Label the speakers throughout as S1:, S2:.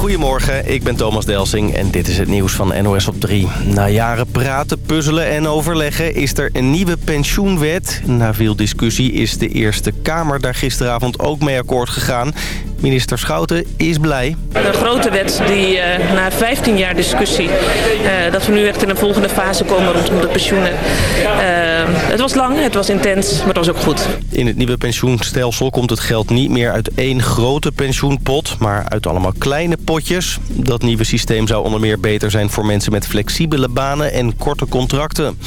S1: Goedemorgen, ik ben Thomas Delsing en dit is het nieuws van NOS op 3. Na jaren praten, puzzelen en overleggen is er een nieuwe pensioenwet. Na veel discussie is de Eerste Kamer daar gisteravond ook mee akkoord gegaan. Minister Schouten is blij.
S2: Een grote wet die uh, na 15 jaar discussie, uh, dat we nu echt in een volgende fase komen rondom de pensioenen. Uh, het was lang, het was intens, maar het was ook goed.
S1: In het nieuwe pensioenstelsel komt het geld niet meer uit één grote pensioenpot, maar uit allemaal kleine potjes. Dat nieuwe systeem zou onder meer beter zijn voor mensen met flexibele banen en korte contracten.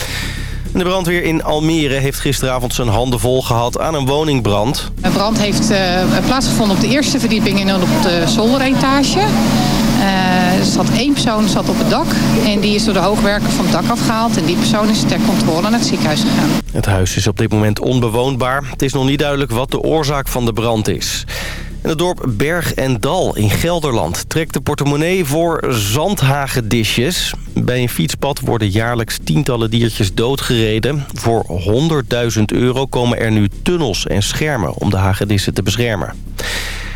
S1: De brandweer in Almere heeft gisteravond zijn handen vol gehad aan een woningbrand.
S3: Een brand heeft uh, plaatsgevonden op de eerste verdieping en op de zolderetage. Uh, er zat één persoon zat op het dak en die is door de hoogwerker van het dak afgehaald. En die persoon is ter controle naar het ziekenhuis gegaan.
S1: Het huis is op dit moment onbewoonbaar. Het is nog niet duidelijk wat de oorzaak van de brand is. En het dorp Berg en Dal in Gelderland trekt de portemonnee voor zandhagedisjes. Bij een fietspad worden jaarlijks tientallen diertjes doodgereden. Voor 100.000 euro komen er nu tunnels en schermen om de hagedissen te beschermen.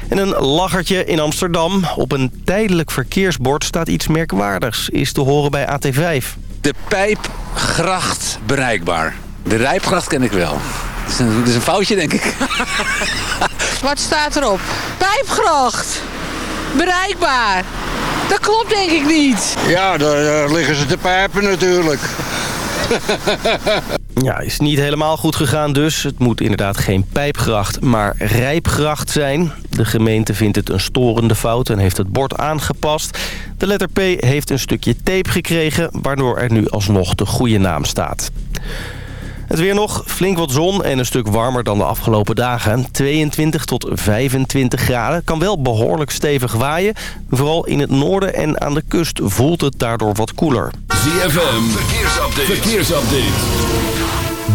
S1: En een lachertje in Amsterdam. Op een tijdelijk verkeersbord staat iets merkwaardigs. Is te horen bij AT5.
S4: De pijpgracht bereikbaar. De rijpgracht ken ik wel. Het is een, is een foutje, denk ik.
S5: Wat staat erop? Pijpgracht. Bereikbaar. Dat klopt denk ik niet.
S6: Ja, daar liggen ze te pijpen natuurlijk.
S1: Ja, is niet helemaal goed gegaan dus. Het moet inderdaad geen pijpgracht, maar rijpgracht zijn. De gemeente vindt het een storende fout en heeft het bord aangepast. De letter P heeft een stukje tape gekregen... waardoor er nu alsnog de goede naam staat. Het weer nog, flink wat zon en een stuk warmer dan de afgelopen dagen. 22 tot 25 graden. Kan wel behoorlijk stevig waaien. Vooral in het noorden en aan de kust voelt het daardoor wat koeler.
S7: ZFM, verkeersupdate. verkeersupdate.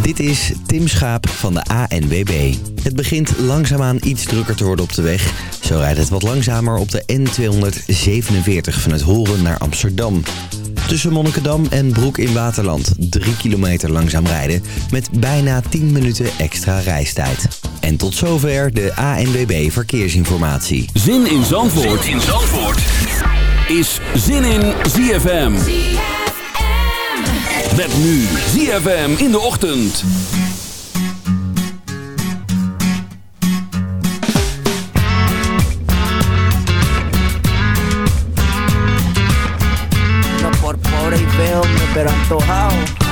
S8: Dit is Tim Schaap van de ANWB. Het begint langzaamaan iets drukker te worden op de weg. Zo rijdt het wat langzamer op de N247 van het Horen naar Amsterdam. Tussen Monnikendam en Broek in Waterland 3 kilometer langzaam rijden met bijna 10 minuten extra reistijd. En tot zover de ANWB Verkeersinformatie.
S7: Zin in Zandvoort, zin in Zandvoort. is Zin in ZFM. Met nu ZFM in de ochtend.
S9: Pero antojado.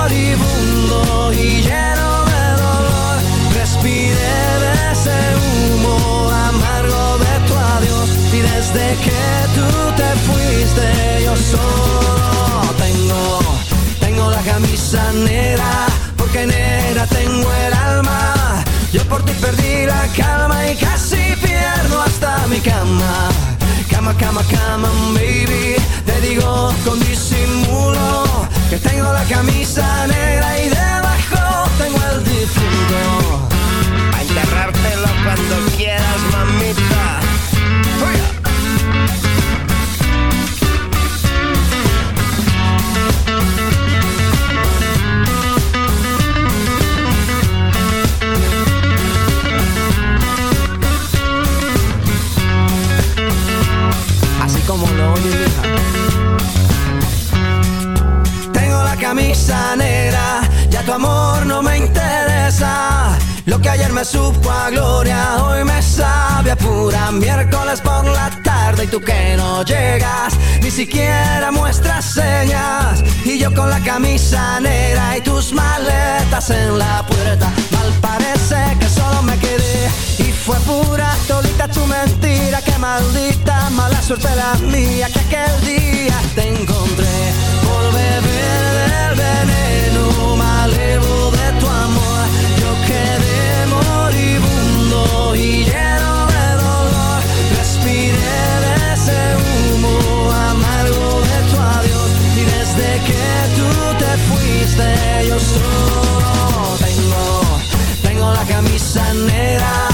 S10: siquiera muestras señas. Y yo con la camisa negra y tus maletas en la puerta. Mal parece que solo me quedé y fue pura todita tu mentira. Que maldita mala suerte la mía que aquel día te encontré por del veneno malevo fuiste yo solo tengo, tengo la camisa negra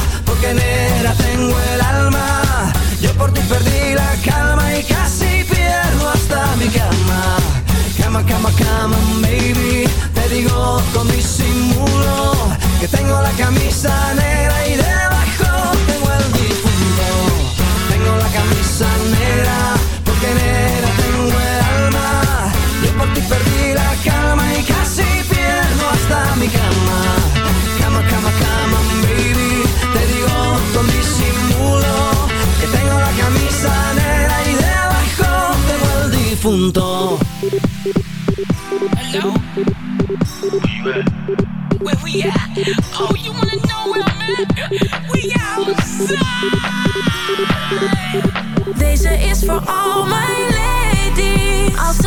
S10: el difunto.
S11: Hello? Where we at? Oh, you wanna know where I'm at? We outside.
S12: Deze is voor al mijn ladies.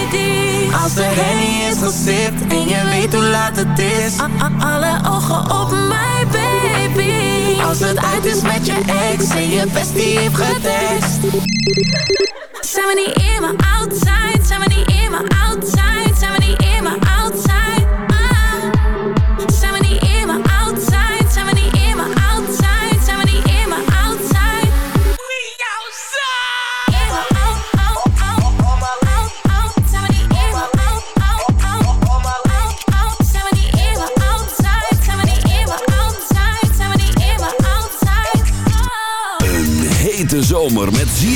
S13: Als er Henny is gesipt en je weet hoe laat het is.
S12: A- Alle ogen op mij, baby.
S13: Als het uit is met je ex en je bestie heeft getest
S12: Zijn we niet in mijn outside, zijn? We niet in mijn outside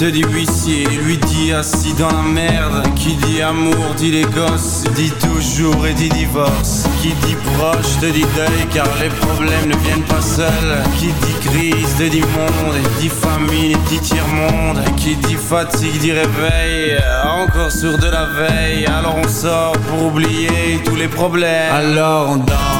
S14: te dit huissier, lui dit assis dans la merde. Qui dit amour, dit les gosses, dit toujours et dit divorce. Qui dit proche, te dit deuil, car les problèmes ne viennent pas seuls. Qui dit crise, te dit monde, et dit famille, dit tiers-monde. Qui dit fatigue, dit réveil, encore sur de la veille. Alors on sort pour oublier tous les problèmes. Alors on danse.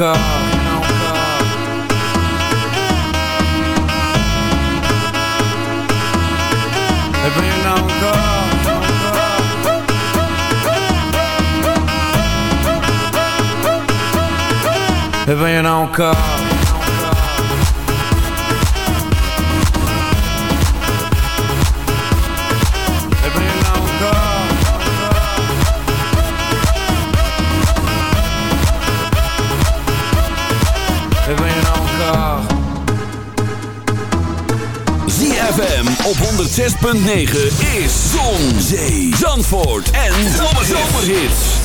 S14: Y'en a encore. Eh ben y'en a encore.
S15: 106.9 is Zon, Zee, Zandvoort en Zomerhits.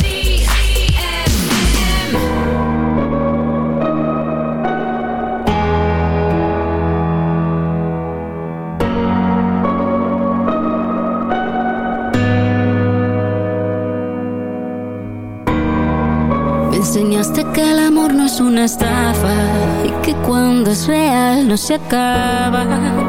S16: Me enseñaste que el amor no es una estafa y que cuando es real no se acaba.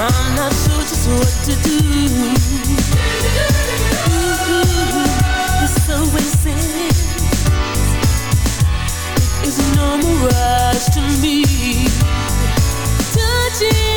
S17: I'm not sure just what to do. It's
S18: It's no mirage to me. Touching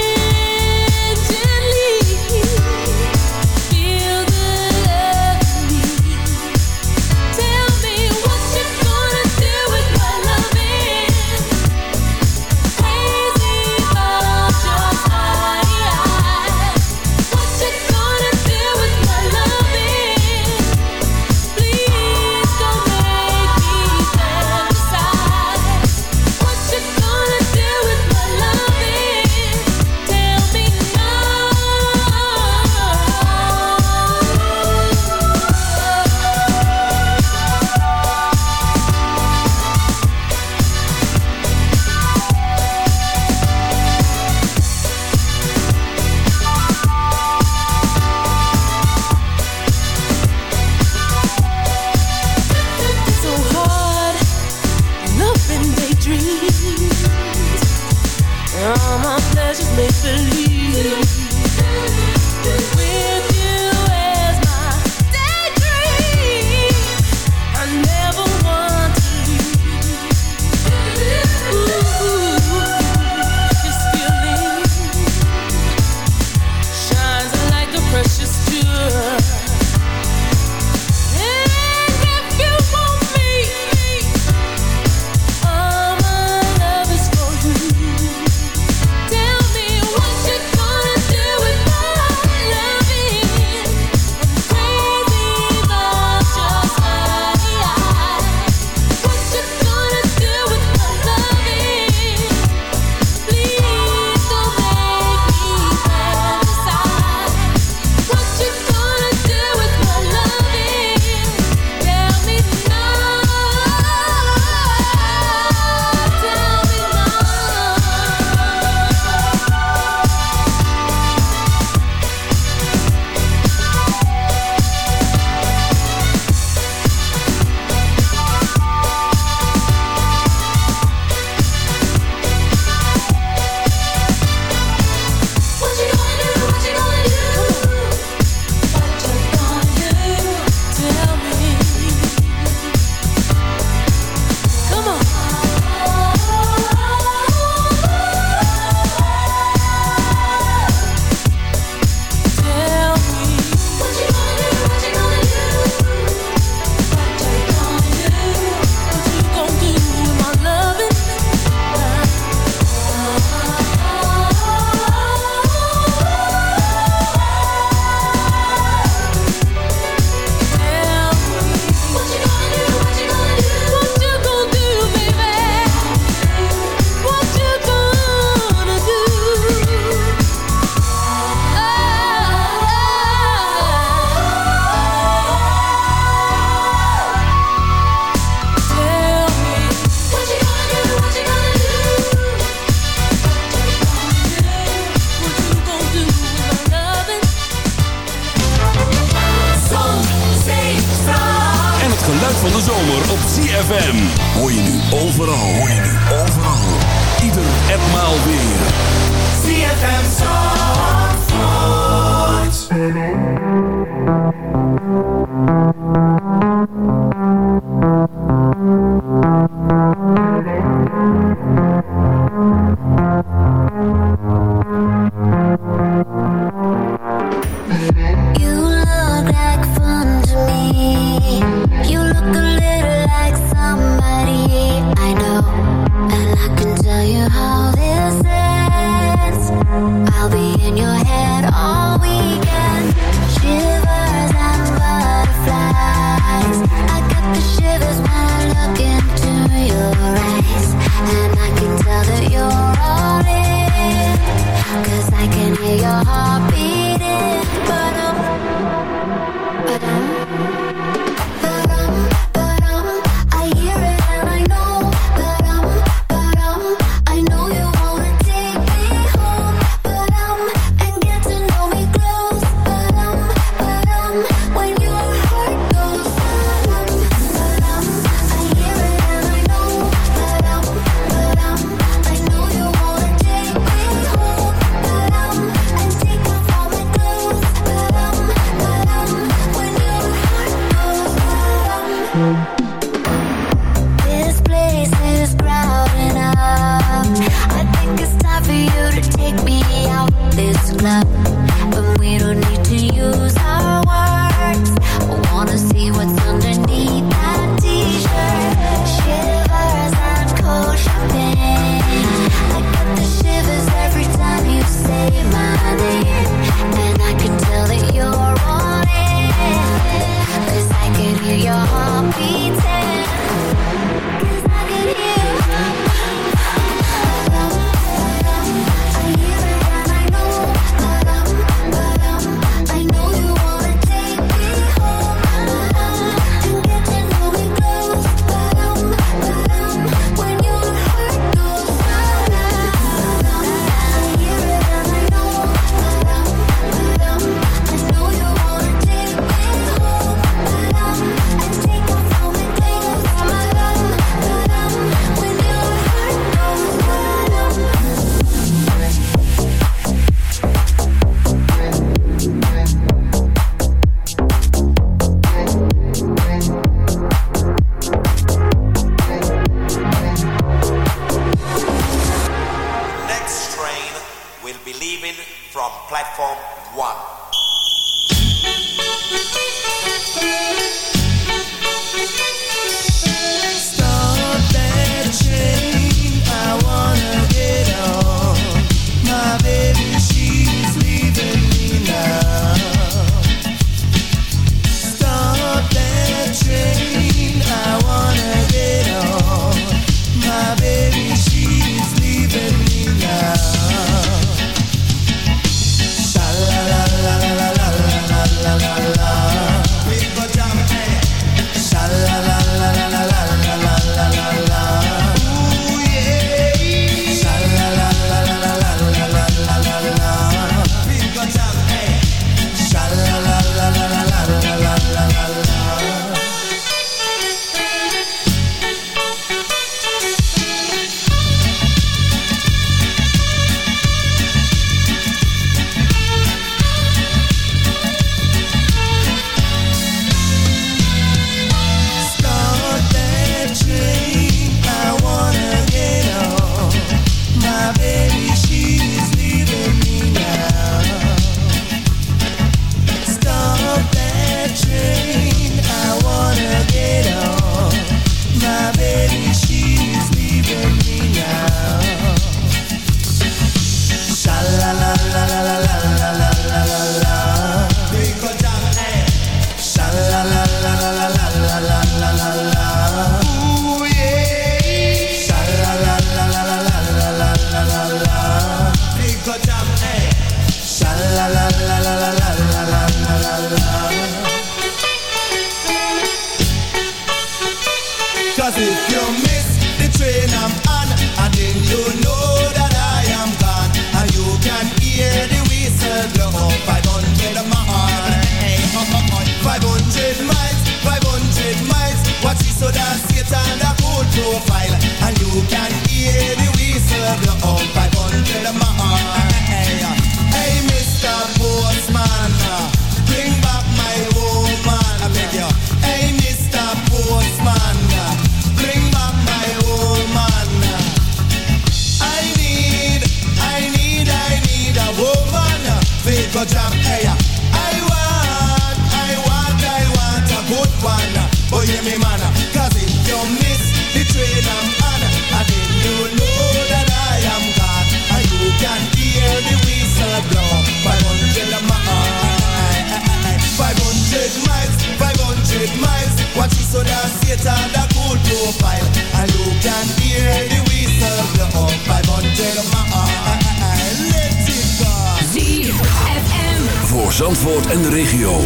S15: Zandvoort en de regio.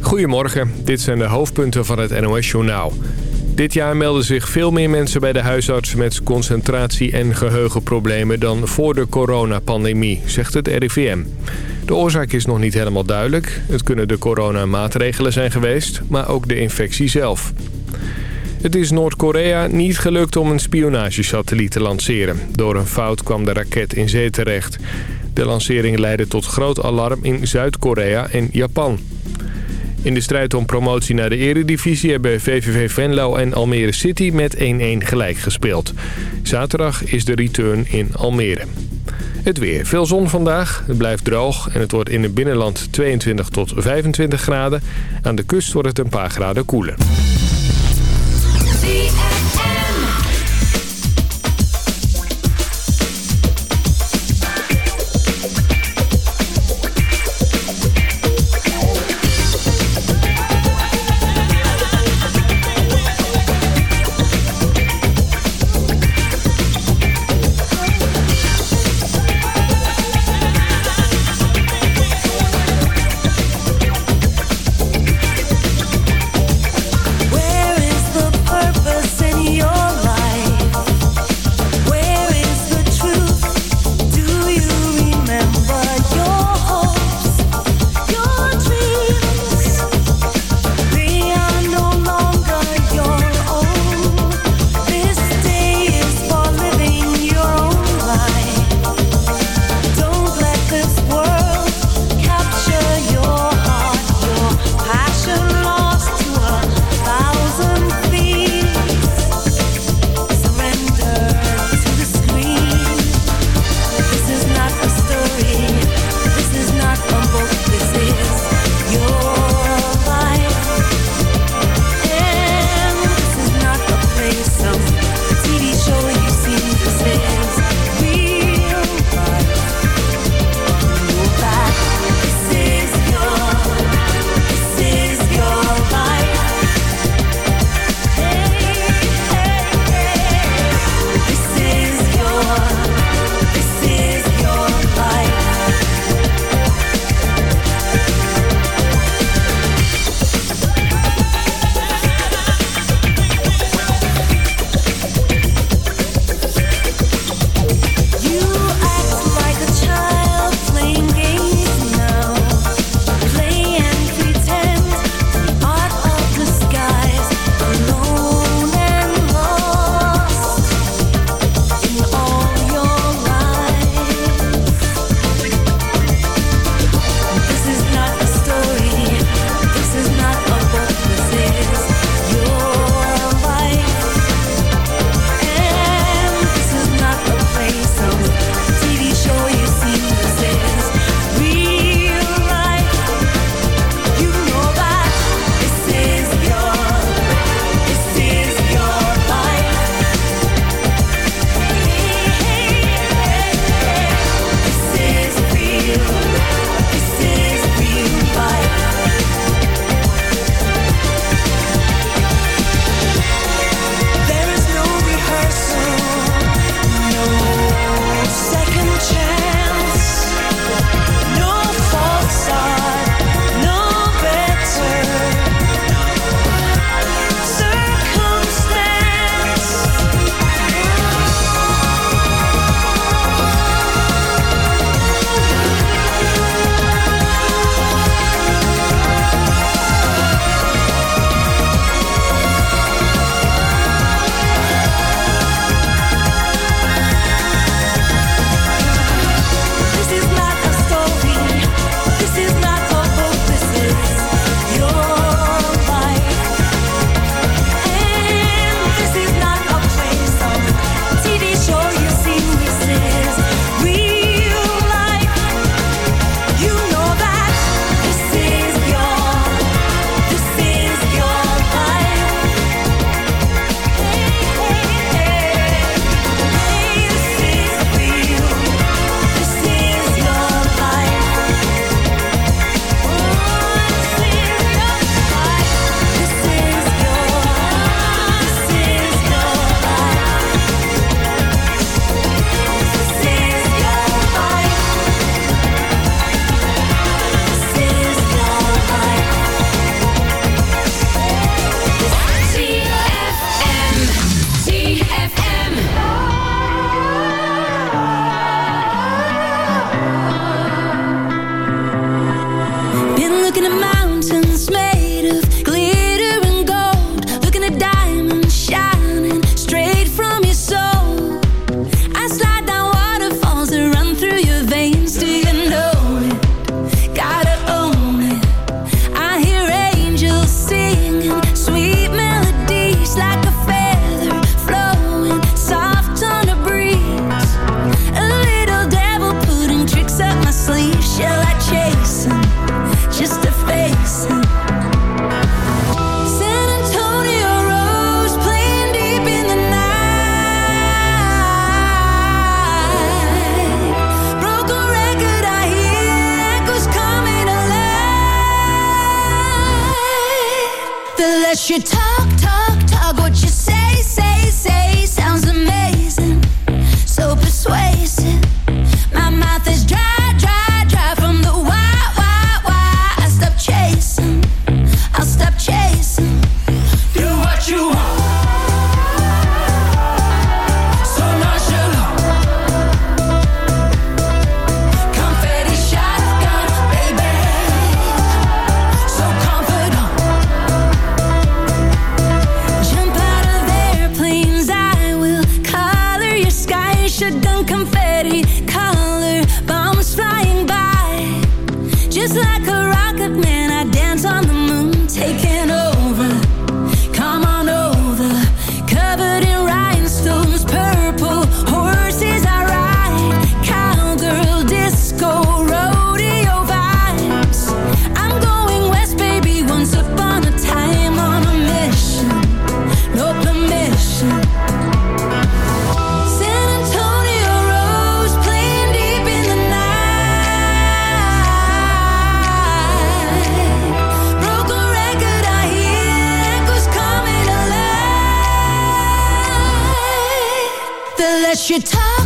S19: Goedemorgen, dit zijn de hoofdpunten van het NOS-journaal. Dit jaar melden zich veel meer mensen bij de huisartsen met concentratie- en geheugenproblemen dan voor de coronapandemie, zegt het RIVM. De oorzaak is nog niet helemaal duidelijk. Het kunnen de coronamaatregelen zijn geweest, maar ook de infectie zelf. Het is Noord-Korea niet gelukt om een spionagesatelliet te lanceren. Door een fout kwam de raket in zee terecht. De lancering leidde tot groot alarm in Zuid-Korea en Japan. In de strijd om promotie naar de eredivisie hebben VVV Venlo en Almere City met 1-1 gelijk gespeeld. Zaterdag is de return in Almere. Het weer. Veel zon vandaag. Het blijft droog en het wordt in het binnenland 22 tot 25 graden. Aan de kust wordt het een paar graden koeler.
S11: that lets you
S20: talk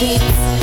S20: slurpy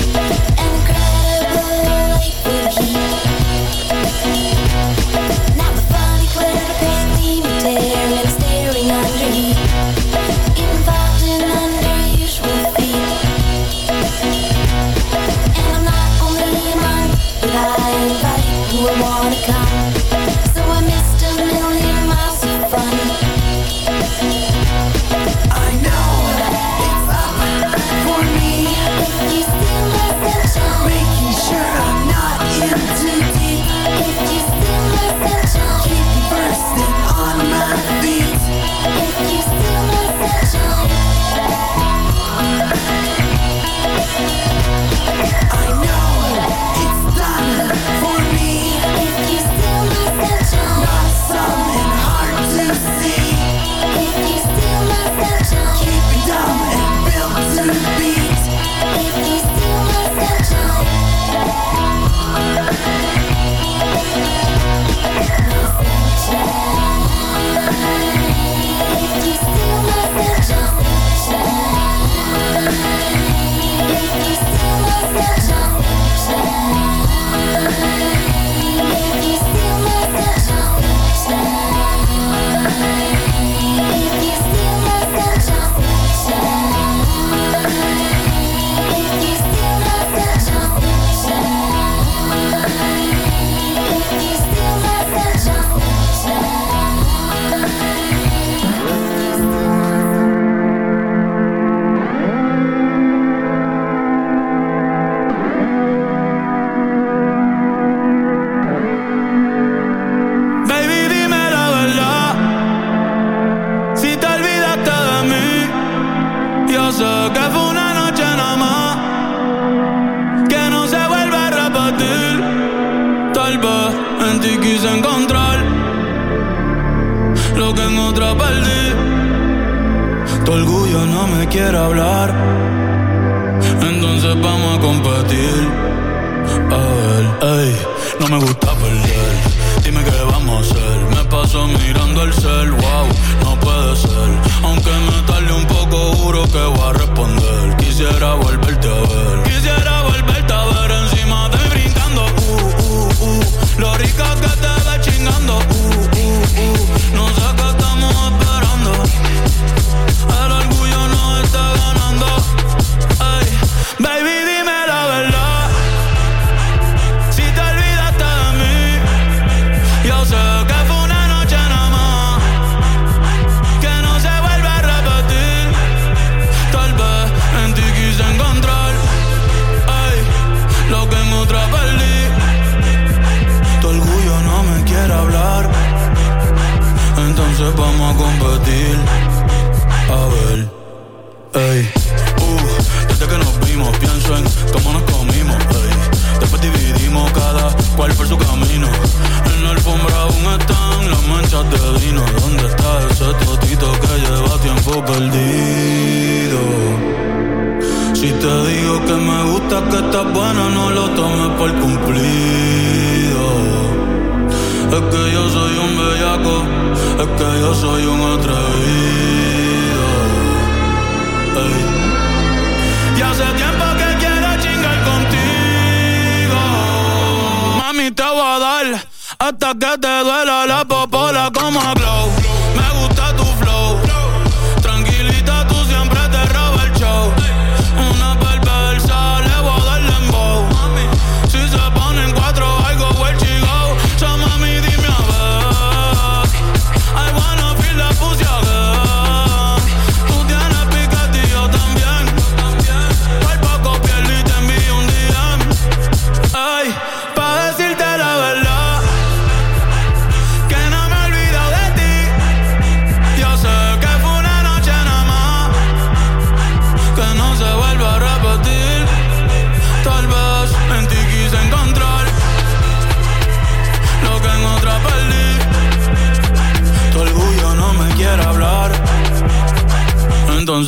S20: hasta que te duela la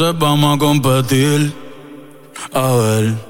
S20: Entonces vamos a competir. A ver.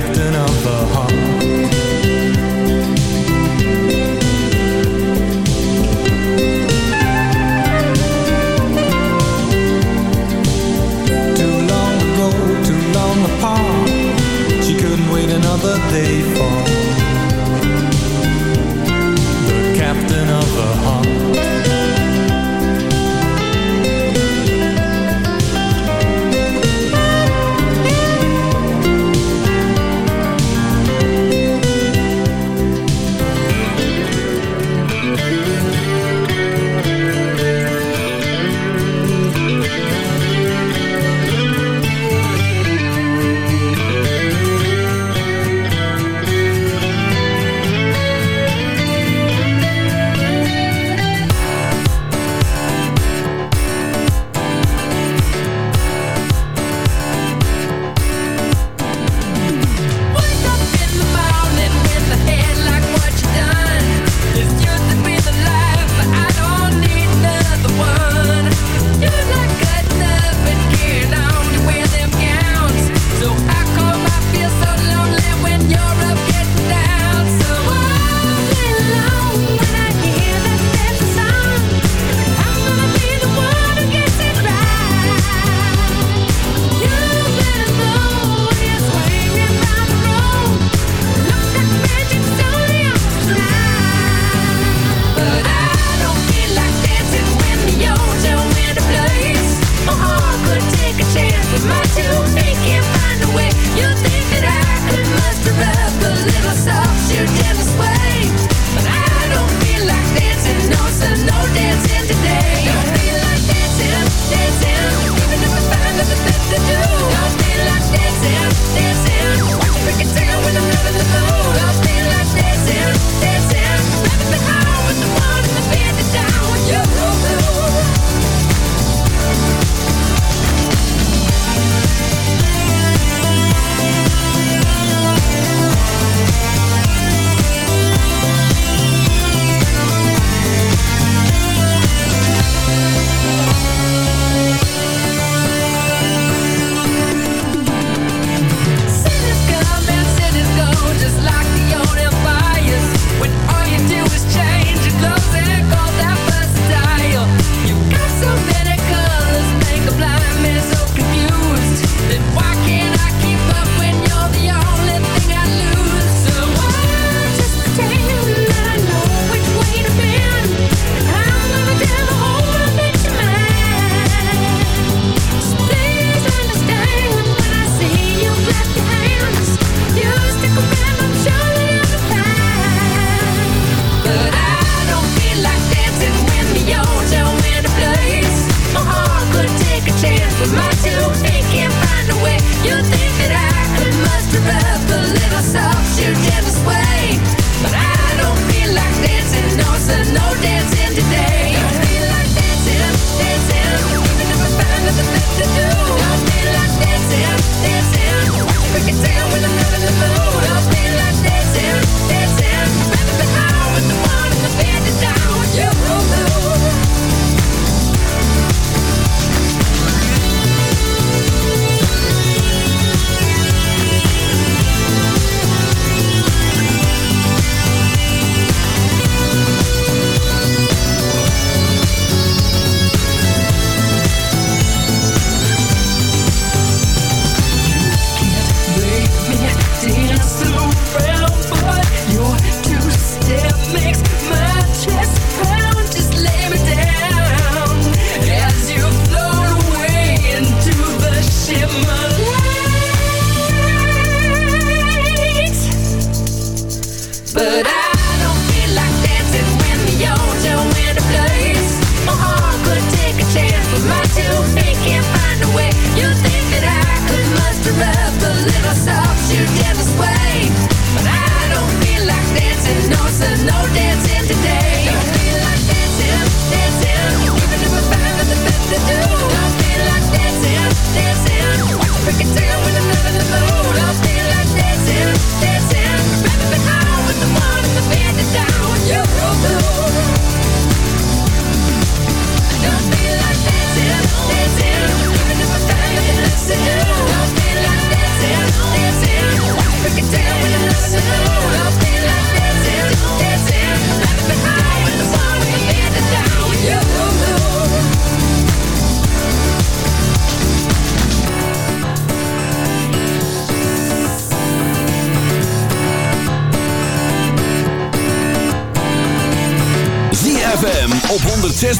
S20: Captain of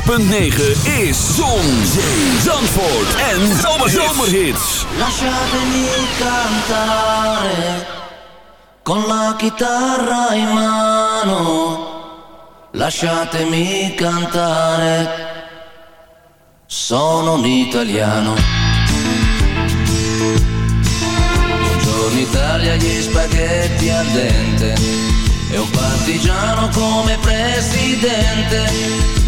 S15: 106.9 is Zon, Zee, Zandvoort en Zomerhits.
S10: Lasciatemi cantare con la chitarra in mano. Lasciatemi cantare. Sono un italiano. Buongiorno Italia, gli spaghetti al dente. E un partigiano come presidente.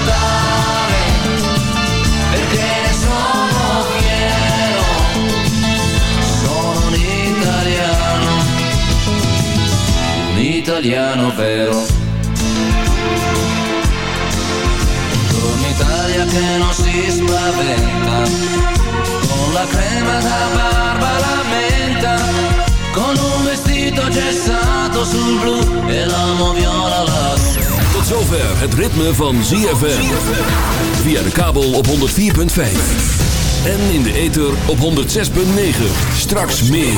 S10: italiano vero. Buongiorno Italia che non si spaventa, con la crema da barba la menta, con un vestito gessato sul blu e l'amo viola la
S15: Tot zover het ritme van ZFM. Via de kabel op 104.5. En in de ether op 106.9. Straks meer.